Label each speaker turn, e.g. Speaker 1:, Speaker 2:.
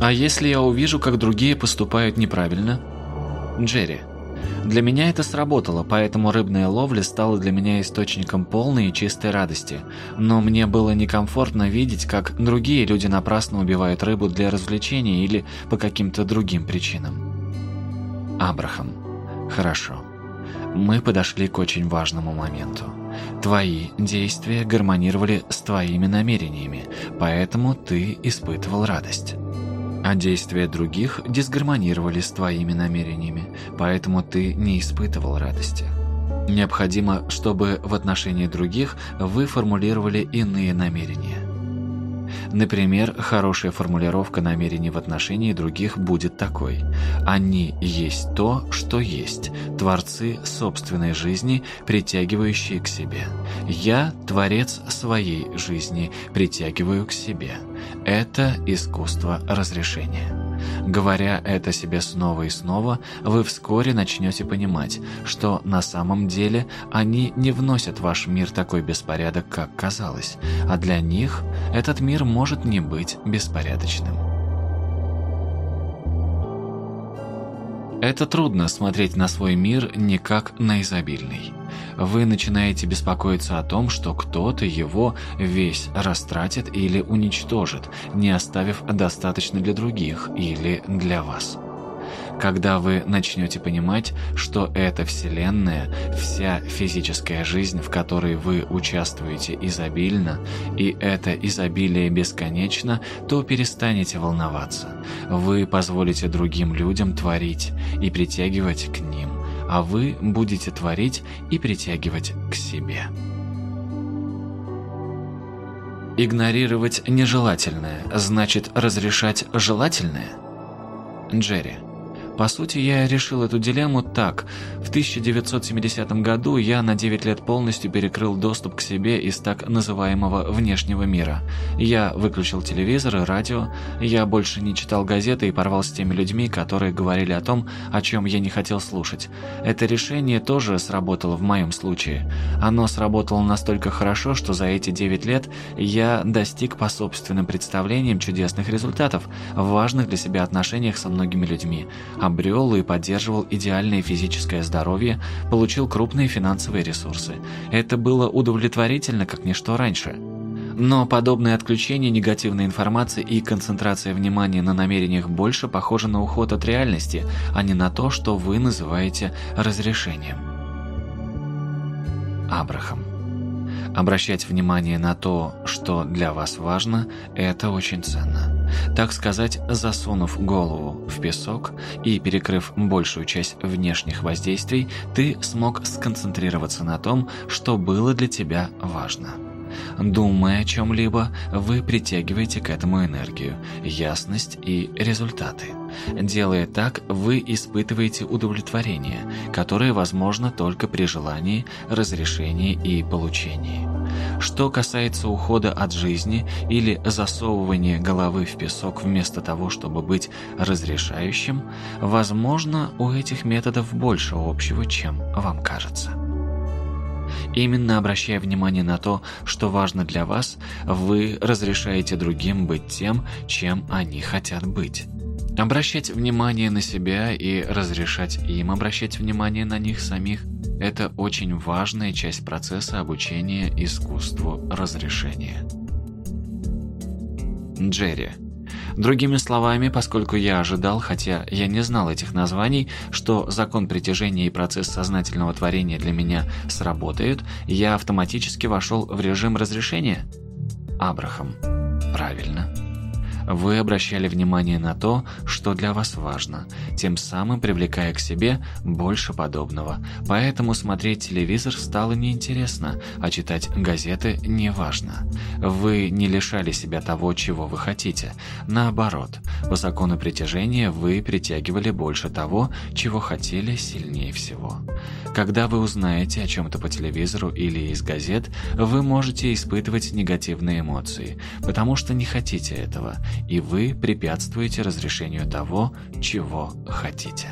Speaker 1: А если я увижу, как другие поступают неправильно? Джерри. Для меня это сработало, поэтому рыбная ловля стала для меня источником полной и чистой радости. Но мне было некомфортно видеть, как другие люди напрасно убивают рыбу для развлечения или по каким-то другим причинам. Абрахам. Хорошо. Мы подошли к очень важному моменту. Твои действия гармонировали с твоими намерениями, поэтому ты испытывал радость а действия других дисгармонировали с твоими намерениями, поэтому ты не испытывал радости. Необходимо, чтобы в отношении других вы формулировали иные намерения. Например, хорошая формулировка намерений в отношении других будет такой. Они есть то, что есть, творцы собственной жизни, притягивающие к себе. Я – творец своей жизни, притягиваю к себе. Это искусство разрешения. Говоря это себе снова и снова, вы вскоре начнете понимать, что на самом деле они не вносят в ваш мир такой беспорядок, как казалось, а для них этот мир может не быть беспорядочным. Это трудно смотреть на свой мир не как на изобильный. Вы начинаете беспокоиться о том, что кто-то его весь растратит или уничтожит, не оставив достаточно для других или для вас. Когда вы начнете понимать, что эта Вселенная, вся физическая жизнь, в которой вы участвуете изобильно, и это изобилие бесконечно, то перестанете волноваться. Вы позволите другим людям творить и притягивать к ним, а вы будете творить и притягивать к себе. Игнорировать нежелательное значит разрешать желательное? Джерри по сути, я решил эту дилемму так. В 1970 году я на 9 лет полностью перекрыл доступ к себе из так называемого внешнего мира. Я выключил телевизор и радио, я больше не читал газеты и порвал с теми людьми, которые говорили о том, о чем я не хотел слушать. Это решение тоже сработало в моем случае. Оно сработало настолько хорошо, что за эти 9 лет я достиг по собственным представлениям чудесных результатов в важных для себя отношениях со многими людьми, обрел и поддерживал идеальное физическое здоровье, получил крупные финансовые ресурсы. Это было удовлетворительно, как ничто раньше. Но подобное отключение негативной информации и концентрация внимания на намерениях больше похоже на уход от реальности, а не на то, что вы называете разрешением. Абрахам Обращать внимание на то, что для вас важно, это очень ценно. Так сказать, засунув голову в песок и перекрыв большую часть внешних воздействий, ты смог сконцентрироваться на том, что было для тебя важно. Думая о чем-либо, вы притягиваете к этому энергию, ясность и результаты. Делая так, вы испытываете удовлетворение, которое возможно только при желании, разрешении и получении. Что касается ухода от жизни или засовывания головы в песок вместо того, чтобы быть разрешающим, возможно, у этих методов больше общего, чем вам кажется. Именно обращая внимание на то, что важно для вас, вы разрешаете другим быть тем, чем они хотят быть. Обращать внимание на себя и разрешать им обращать внимание на них самих – это очень важная часть процесса обучения искусству разрешения. Джерри Другими словами, поскольку я ожидал, хотя я не знал этих названий, что закон притяжения и процесс сознательного творения для меня сработают, я автоматически вошел в режим разрешения? Абрахам. Правильно. Вы обращали внимание на то, что для вас важно, тем самым привлекая к себе больше подобного. Поэтому смотреть телевизор стало неинтересно, а читать газеты не важно. Вы не лишали себя того, чего вы хотите. Наоборот, по закону притяжения вы притягивали больше того, чего хотели сильнее всего. Когда вы узнаете о чем-то по телевизору или из газет, вы можете испытывать негативные эмоции, потому что не хотите этого, и вы препятствуете разрешению того, чего хотите.